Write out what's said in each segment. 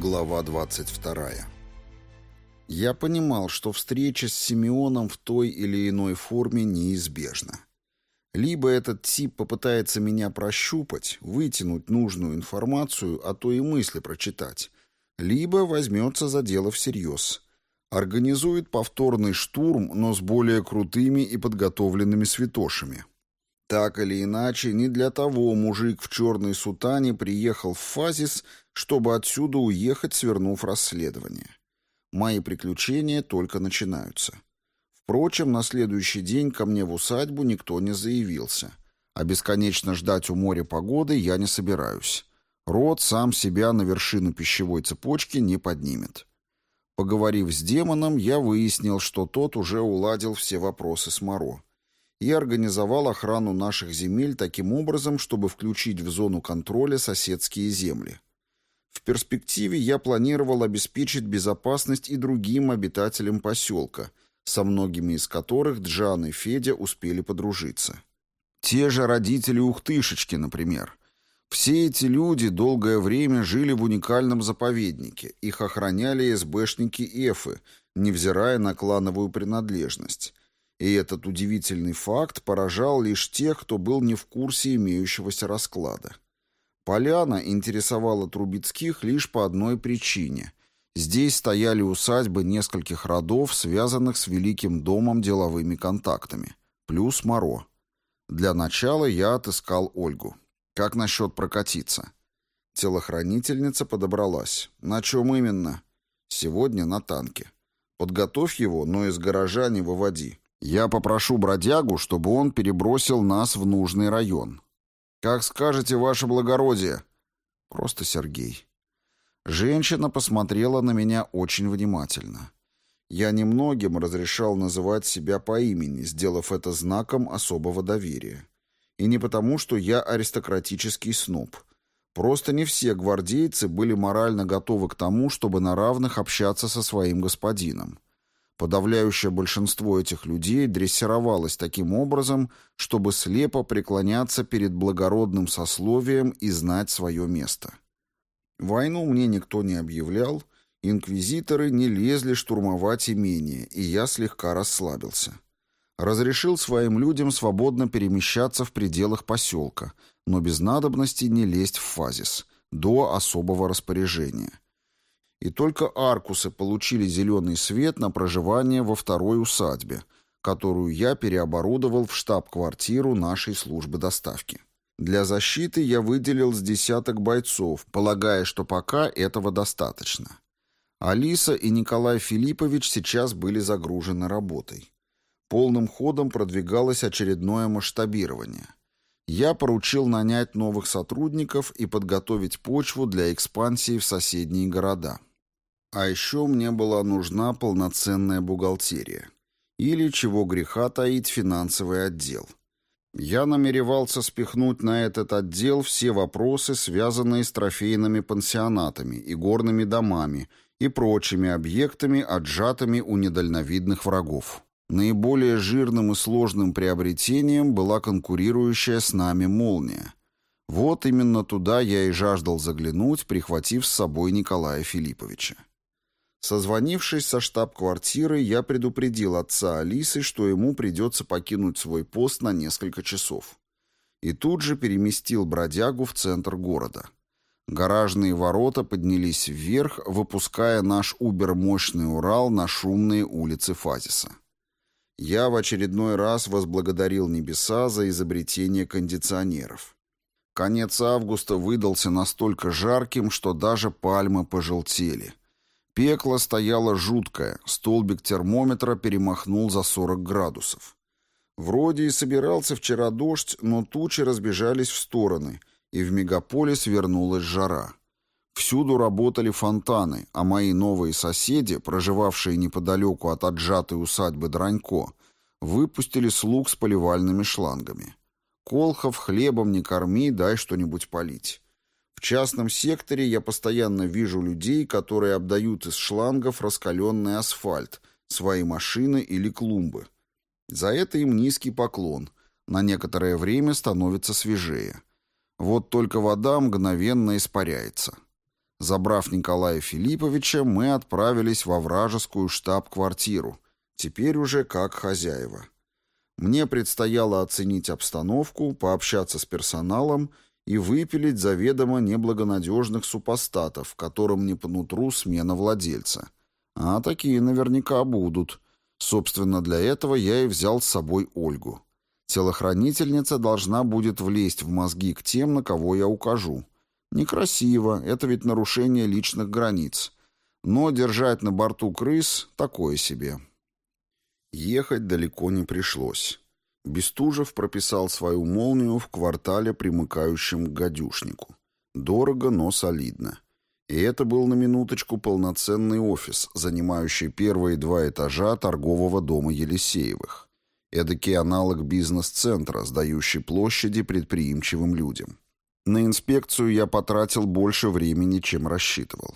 Глава 22. Я понимал, что встреча с Симеоном в той или иной форме неизбежна. Либо этот тип попытается меня прощупать, вытянуть нужную информацию, а то и мысли прочитать, либо возьмется за дело всерьез. Организует повторный штурм, но с более крутыми и подготовленными святошами. Так или иначе, не для того мужик в черной сутане приехал в Фазис, чтобы отсюда уехать, свернув расследование. Мои приключения только начинаются. Впрочем, на следующий день ко мне в усадьбу никто не заявился, а бесконечно ждать у моря погоды я не собираюсь. Рот сам себя на вершину пищевой цепочки не поднимет. Поговорив с демоном, я выяснил, что тот уже уладил все вопросы с Моро и организовал охрану наших земель таким образом, чтобы включить в зону контроля соседские земли. В перспективе я планировал обеспечить безопасность и другим обитателям поселка, со многими из которых Джан и Федя успели подружиться. Те же родители Ухтышечки, например. Все эти люди долгое время жили в уникальном заповеднике, их охраняли СБшники Эфы, невзирая на клановую принадлежность. И этот удивительный факт поражал лишь тех, кто был не в курсе имеющегося расклада. Поляна интересовала Трубецких лишь по одной причине. Здесь стояли усадьбы нескольких родов, связанных с Великим домом деловыми контактами. Плюс Моро. Для начала я отыскал Ольгу. Как насчет прокатиться? Телохранительница подобралась. На чем именно? Сегодня на танке. Подготовь его, но из гаража не выводи. Я попрошу бродягу, чтобы он перебросил нас в нужный район. «Как скажете, ваше благородие». «Просто Сергей». Женщина посмотрела на меня очень внимательно. Я немногим разрешал называть себя по имени, сделав это знаком особого доверия. И не потому, что я аристократический сноб. Просто не все гвардейцы были морально готовы к тому, чтобы на равных общаться со своим господином. Подавляющее большинство этих людей дрессировалось таким образом, чтобы слепо преклоняться перед благородным сословием и знать свое место. Войну мне никто не объявлял, инквизиторы не лезли штурмовать имение, и я слегка расслабился. Разрешил своим людям свободно перемещаться в пределах поселка, но без надобности не лезть в фазис, до особого распоряжения и только аркусы получили зеленый свет на проживание во второй усадьбе, которую я переоборудовал в штаб-квартиру нашей службы доставки. Для защиты я выделил с десяток бойцов, полагая, что пока этого достаточно. Алиса и Николай Филиппович сейчас были загружены работой. Полным ходом продвигалось очередное масштабирование. Я поручил нанять новых сотрудников и подготовить почву для экспансии в соседние города. А еще мне была нужна полноценная бухгалтерия. Или, чего греха таить, финансовый отдел. Я намеревался спихнуть на этот отдел все вопросы, связанные с трофейными пансионатами и горными домами и прочими объектами, отжатыми у недальновидных врагов. Наиболее жирным и сложным приобретением была конкурирующая с нами «Молния». Вот именно туда я и жаждал заглянуть, прихватив с собой Николая Филипповича. Созвонившись со штаб-квартирой, я предупредил отца Алисы, что ему придется покинуть свой пост на несколько часов. И тут же переместил бродягу в центр города. Гаражные ворота поднялись вверх, выпуская наш убер-мощный Урал на шумные улицы Фазиса. Я в очередной раз возблагодарил небеса за изобретение кондиционеров. Конец августа выдался настолько жарким, что даже пальмы пожелтели — Пекло стояло жуткое, столбик термометра перемахнул за 40 градусов. Вроде и собирался вчера дождь, но тучи разбежались в стороны, и в мегаполис вернулась жара. Всюду работали фонтаны, а мои новые соседи, проживавшие неподалеку от отжатой усадьбы Дранько, выпустили слуг с поливальными шлангами. Колхов хлебом не корми, дай что-нибудь полить. В частном секторе я постоянно вижу людей, которые обдают из шлангов раскаленный асфальт, свои машины или клумбы. За это им низкий поклон. На некоторое время становится свежее. Вот только вода мгновенно испаряется. Забрав Николая Филипповича, мы отправились во вражескую штаб-квартиру, теперь уже как хозяева. Мне предстояло оценить обстановку, пообщаться с персоналом и выпилить заведомо неблагонадежных супостатов, которым не по нутру смена владельца. А такие наверняка будут. Собственно, для этого я и взял с собой Ольгу. Телохранительница должна будет влезть в мозги к тем, на кого я укажу. Некрасиво, это ведь нарушение личных границ. Но держать на борту крыс — такое себе. Ехать далеко не пришлось. Бестужев прописал свою молнию в квартале, примыкающем к гадюшнику. Дорого, но солидно. И это был на минуточку полноценный офис, занимающий первые два этажа торгового дома Елисеевых. Эдакий аналог бизнес-центра, сдающий площади предприимчивым людям. На инспекцию я потратил больше времени, чем рассчитывал.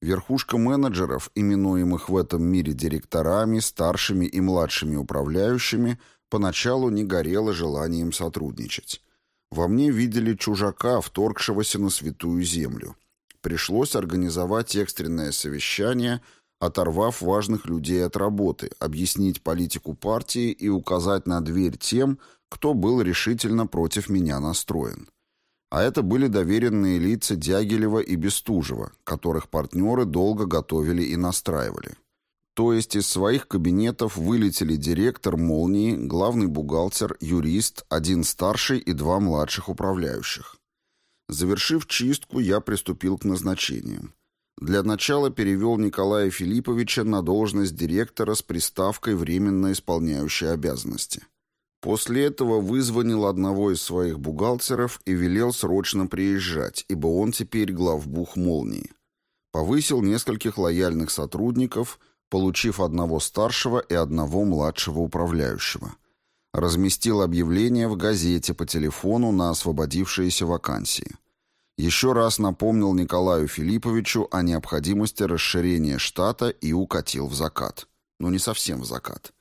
Верхушка менеджеров, именуемых в этом мире директорами, старшими и младшими управляющими, поначалу не горела желанием сотрудничать. Во мне видели чужака, вторгшегося на святую землю. Пришлось организовать экстренное совещание – оторвав важных людей от работы, объяснить политику партии и указать на дверь тем, кто был решительно против меня настроен. А это были доверенные лица Дягилева и Бестужева, которых партнеры долго готовили и настраивали. То есть из своих кабинетов вылетели директор «Молнии», главный бухгалтер, юрист, один старший и два младших управляющих. Завершив чистку, я приступил к назначениям. Для начала перевел Николая Филипповича на должность директора с приставкой «временно исполняющий обязанности». После этого вызвонил одного из своих бухгалтеров и велел срочно приезжать, ибо он теперь главбух «Молнии». Повысил нескольких лояльных сотрудников, получив одного старшего и одного младшего управляющего. Разместил объявление в газете по телефону на освободившиеся вакансии еще раз напомнил Николаю Филипповичу о необходимости расширения штата и укатил в закат. Но не совсем в закат.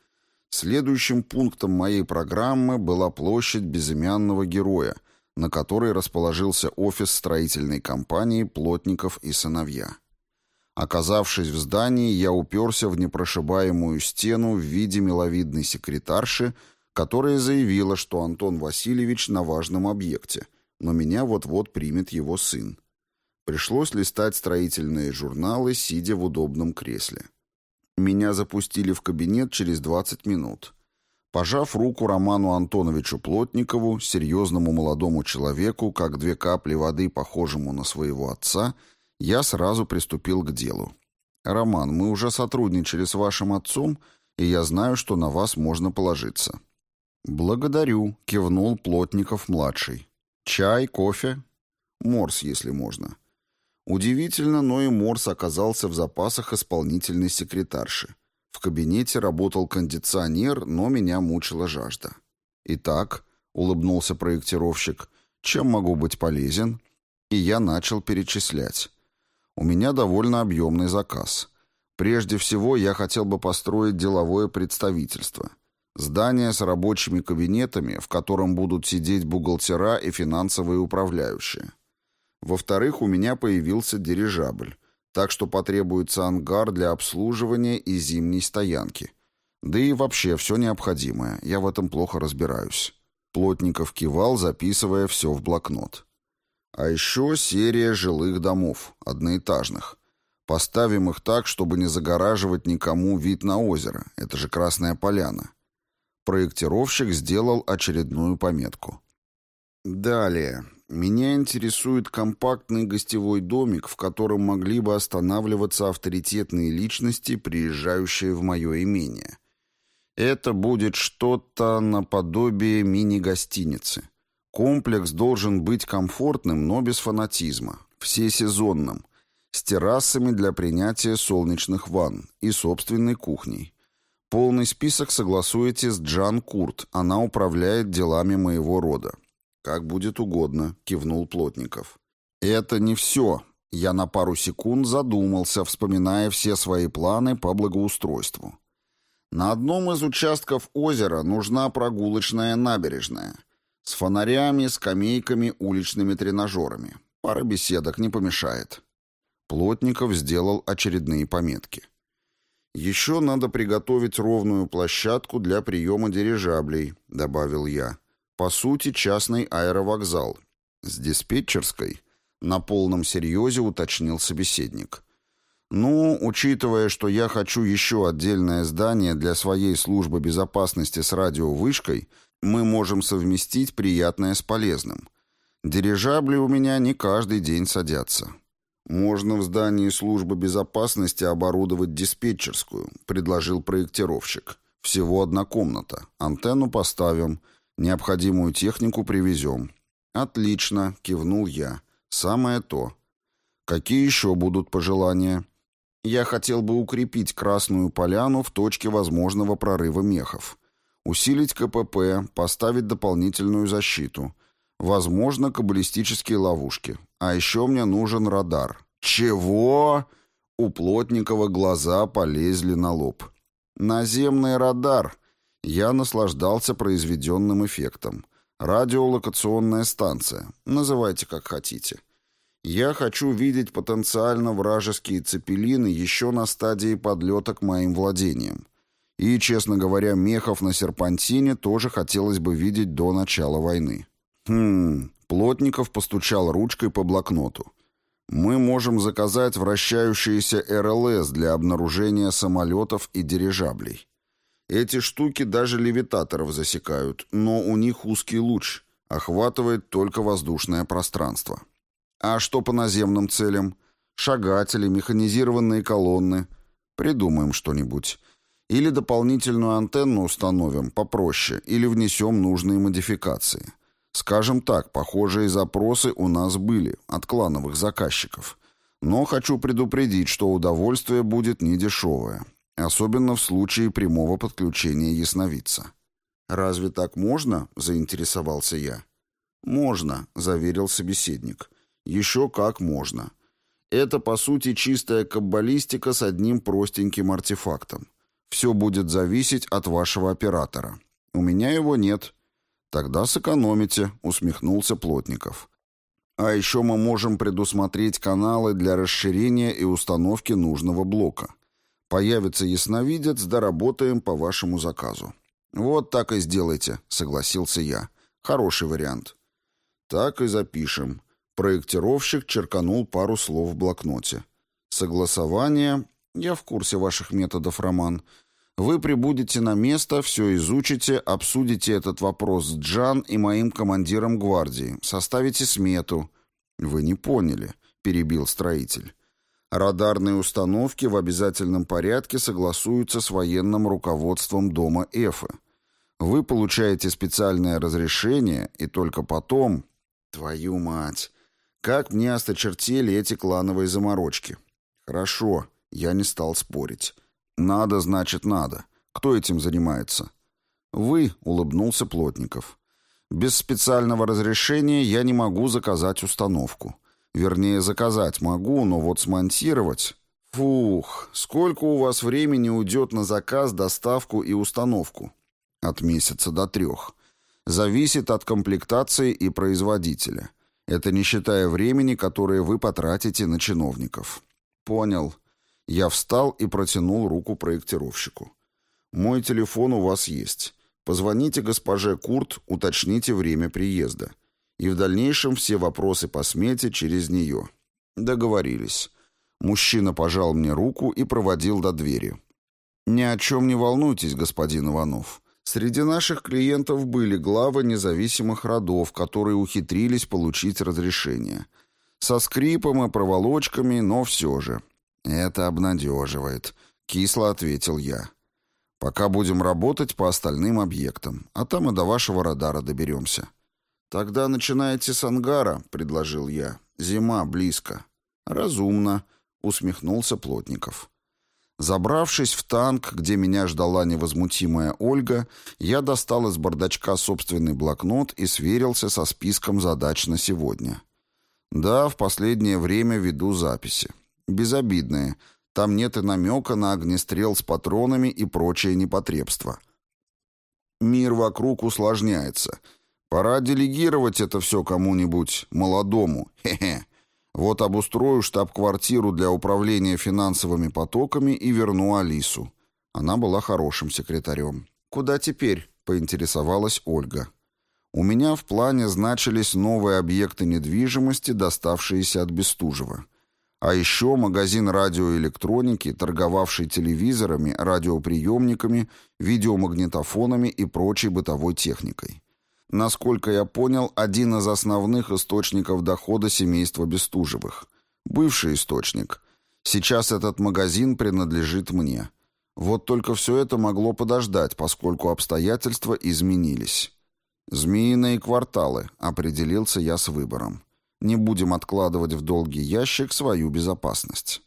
Следующим пунктом моей программы была площадь безымянного героя, на которой расположился офис строительной компании «Плотников и сыновья». Оказавшись в здании, я уперся в непрошибаемую стену в виде миловидной секретарши, которая заявила, что Антон Васильевич на важном объекте – но меня вот-вот примет его сын. Пришлось листать строительные журналы, сидя в удобном кресле. Меня запустили в кабинет через 20 минут. Пожав руку Роману Антоновичу Плотникову, серьезному молодому человеку, как две капли воды, похожему на своего отца, я сразу приступил к делу. «Роман, мы уже сотрудничали с вашим отцом, и я знаю, что на вас можно положиться». «Благодарю», — кивнул Плотников-младший. Чай, кофе? Морс, если можно. Удивительно, но и Морс оказался в запасах исполнительной секретарши. В кабинете работал кондиционер, но меня мучила жажда. «Итак», — улыбнулся проектировщик, — «чем могу быть полезен?» И я начал перечислять. У меня довольно объемный заказ. Прежде всего, я хотел бы построить деловое представительство. Здание с рабочими кабинетами, в котором будут сидеть бухгалтера и финансовые управляющие. Во-вторых, у меня появился дирижабль, так что потребуется ангар для обслуживания и зимней стоянки. Да и вообще все необходимое, я в этом плохо разбираюсь. Плотников кивал, записывая все в блокнот. А еще серия жилых домов, одноэтажных. Поставим их так, чтобы не загораживать никому вид на озеро. Это же Красная Поляна. Проектировщик сделал очередную пометку. Далее. Меня интересует компактный гостевой домик, в котором могли бы останавливаться авторитетные личности, приезжающие в мое имение. Это будет что-то наподобие мини-гостиницы. Комплекс должен быть комфортным, но без фанатизма, всесезонным, с террасами для принятия солнечных ванн и собственной кухней. Полный список согласуете с Джан Курт, она управляет делами моего рода. Как будет угодно, кивнул Плотников. Это не все. Я на пару секунд задумался, вспоминая все свои планы по благоустройству. На одном из участков озера нужна прогулочная набережная. С фонарями, скамейками, уличными тренажерами. Пара беседок не помешает. Плотников сделал очередные пометки. «Еще надо приготовить ровную площадку для приема дирижаблей», — добавил я. «По сути, частный аэровокзал. С диспетчерской?» — на полном серьезе уточнил собеседник. «Ну, учитывая, что я хочу еще отдельное здание для своей службы безопасности с радиовышкой, мы можем совместить приятное с полезным. Дирижабли у меня не каждый день садятся. «Можно в здании службы безопасности оборудовать диспетчерскую», — предложил проектировщик. «Всего одна комната. Антенну поставим, необходимую технику привезем». «Отлично», — кивнул я. «Самое то». «Какие еще будут пожелания?» «Я хотел бы укрепить Красную Поляну в точке возможного прорыва мехов. Усилить КПП, поставить дополнительную защиту. Возможно, каббалистические ловушки. А еще мне нужен радар. Чего? У Плотникова глаза полезли на лоб. Наземный радар. Я наслаждался произведенным эффектом. Радиолокационная станция. Называйте как хотите. Я хочу видеть потенциально вражеские цепелины еще на стадии подлета к моим владениям. И, честно говоря, мехов на серпантине тоже хотелось бы видеть до начала войны. Хм, Плотников постучал ручкой по блокноту. Мы можем заказать вращающиеся РЛС для обнаружения самолетов и дирижаблей. Эти штуки даже левитаторов засекают, но у них узкий луч, охватывает только воздушное пространство. А что по наземным целям? Шагатели, механизированные колонны. Придумаем что-нибудь. Или дополнительную антенну установим попроще, или внесем нужные модификации. Скажем так, похожие запросы у нас были от клановых заказчиков. Но хочу предупредить, что удовольствие будет недешевое, особенно в случае прямого подключения ясновидца. «Разве так можно?» – заинтересовался я. «Можно», – заверил собеседник. «Еще как можно. Это, по сути, чистая каббалистика с одним простеньким артефактом. Все будет зависеть от вашего оператора. У меня его нет, «Тогда сэкономите», — усмехнулся Плотников. «А еще мы можем предусмотреть каналы для расширения и установки нужного блока. Появится ясновидец, доработаем по вашему заказу». «Вот так и сделайте», — согласился я. «Хороший вариант». «Так и запишем». Проектировщик черканул пару слов в блокноте. «Согласование...» «Я в курсе ваших методов, Роман. Вы прибудете на место, все изучите, обсудите этот вопрос с Джан и моим командиром гвардии, составите смету. Вы не поняли, перебил строитель. Радарные установки в обязательном порядке согласуются с военным руководством дома Эфы. Вы получаете специальное разрешение, и только потом... Твою мать! Как мне осточертели эти клановые заморочки. Хорошо, я не стал спорить. «Надо, значит, надо. Кто этим занимается?» «Вы», — улыбнулся Плотников. «Без специального разрешения я не могу заказать установку. Вернее, заказать могу, но вот смонтировать...» «Фух, сколько у вас времени уйдет на заказ, доставку и установку?» «От месяца до трех. Зависит от комплектации и производителя. Это не считая времени, которое вы потратите на чиновников». «Понял. Я встал и протянул руку проектировщику. «Мой телефон у вас есть. Позвоните госпоже Курт, уточните время приезда. И в дальнейшем все вопросы по смете через нее». Договорились. Мужчина пожал мне руку и проводил до двери. «Ни о чем не волнуйтесь, господин Иванов. Среди наших клиентов были главы независимых родов, которые ухитрились получить разрешение. Со скрипом и проволочками, но все же. «Это обнадеживает», — кисло ответил я. «Пока будем работать по остальным объектам, а там и до вашего радара доберемся». «Тогда начинайте с ангара», — предложил я. «Зима близко». «Разумно», — усмехнулся Плотников. Забравшись в танк, где меня ждала невозмутимая Ольга, я достал из бардачка собственный блокнот и сверился со списком задач на сегодня. Да, в последнее время веду записи безобидные. Там нет и намека на огнестрел с патронами и прочее непотребство. Мир вокруг усложняется. Пора делегировать это все кому-нибудь молодому. Хе-хе. Вот обустрою штаб-квартиру для управления финансовыми потоками и верну Алису. Она была хорошим секретарем. «Куда теперь?» — поинтересовалась Ольга. «У меня в плане значились новые объекты недвижимости, доставшиеся от Бестужева. А еще магазин радиоэлектроники, торговавший телевизорами, радиоприемниками, видеомагнитофонами и прочей бытовой техникой. Насколько я понял, один из основных источников дохода семейства Бестужевых. Бывший источник. Сейчас этот магазин принадлежит мне. Вот только все это могло подождать, поскольку обстоятельства изменились. «Змеиные кварталы», — определился я с выбором. Не будем откладывать в долгий ящик свою безопасность.